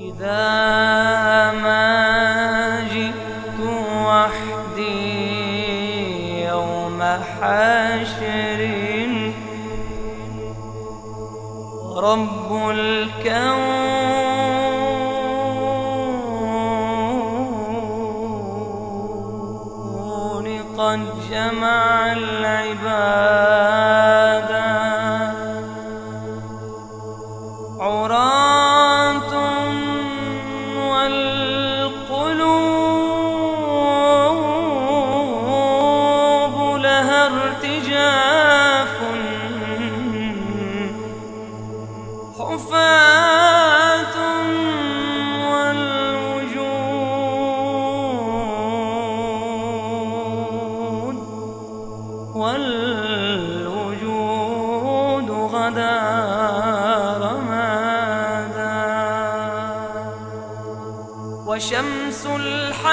إذا ما جئت وحدي يوم حشر رب الكون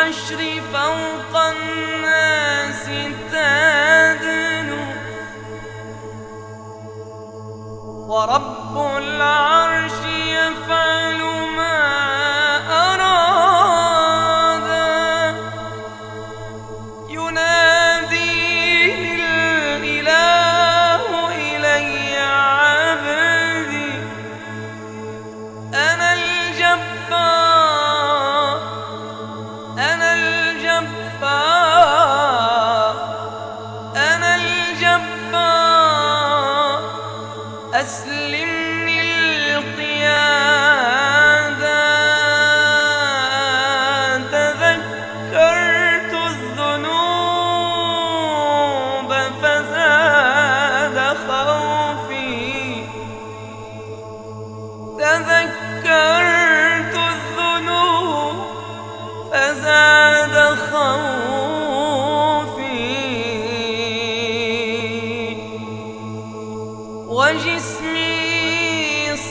والحشر فوق الناس تدنو ورب العرش يفعل وجسمي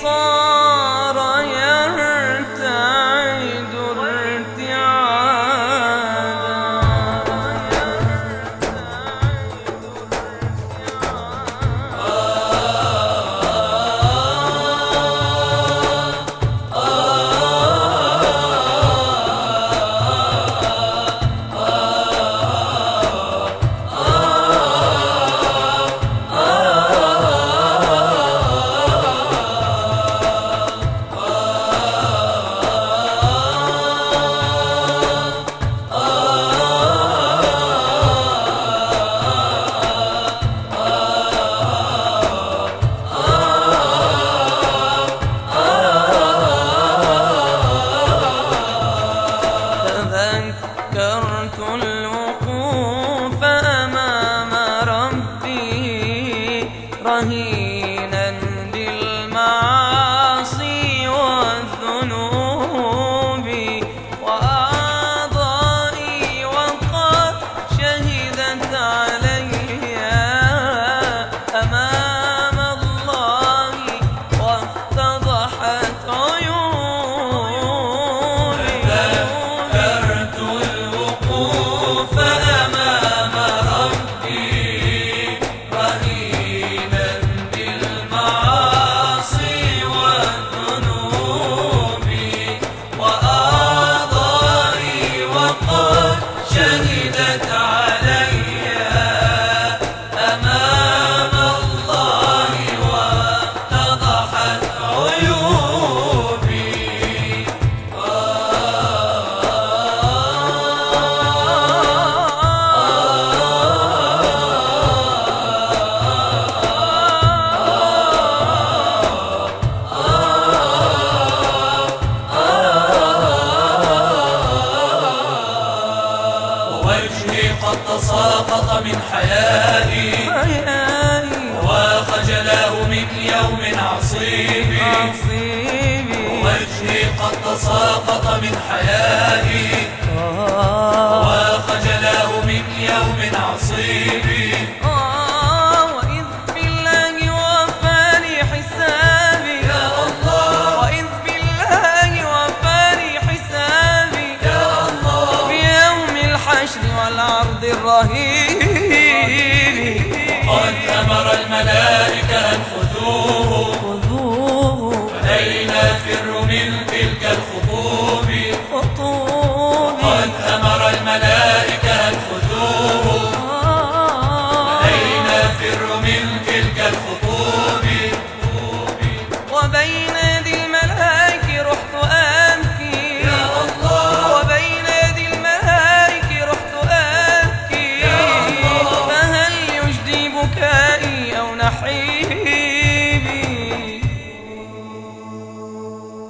صار شهدت على حيائي. وخجله من يوم عصيب وجهي قد تساقط من حيائي. آه. عليك الخدود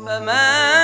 فما